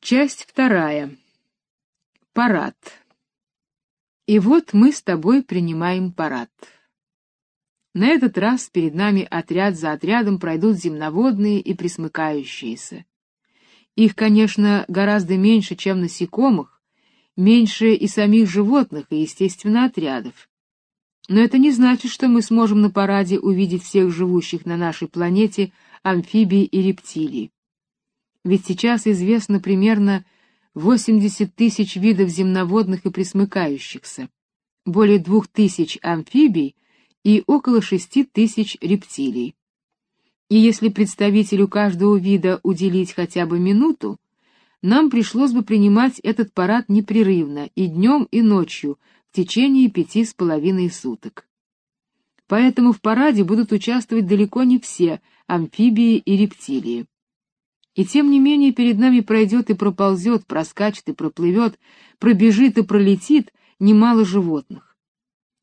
Часть вторая. Парад. И вот мы с тобой принимаем парад. На этот раз перед нами отряд за отрядом пройдут земноводные и присмыкающиеся. Их, конечно, гораздо меньше, чем насекомых, меньше и самих животных, и, естественно, отрядов. Но это не значит, что мы сможем на параде увидеть всех живущих на нашей планете амфибий и рептилий. Ведь сейчас известно примерно 80 тысяч видов земноводных и пресмыкающихся, более двух тысяч амфибий и около шести тысяч рептилий. И если представителю каждого вида уделить хотя бы минуту, нам пришлось бы принимать этот парад непрерывно и днем, и ночью в течение пяти с половиной суток. Поэтому в параде будут участвовать далеко не все амфибии и рептилии. И тем не менее перед нами пройдет и проползет, проскачет и проплывет, пробежит и пролетит немало животных.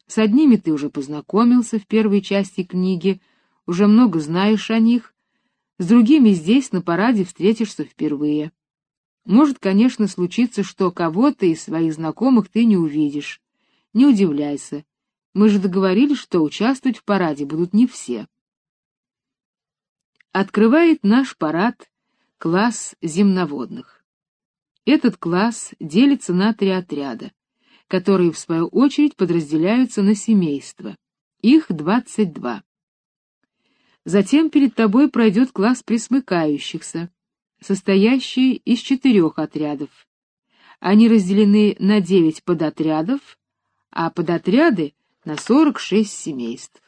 С одними ты уже познакомился в первой части книги, уже много знаешь о них, с другими здесь на параде встретишься впервые. Может, конечно, случиться, что кого-то из своих знакомых ты не увидишь. Не удивляйся. Мы же договорились, что участвовать в параде будут не все. Открывает наш парад Класс земноводных. Этот класс делится на три отряда, которые в свою очередь подразделяются на семейства. Их 22. Затем перед тобой пройдет класс присмыкающихся, состоящий из четырех отрядов. Они разделены на 9 подотрядов, а подотряды на 46 семейств.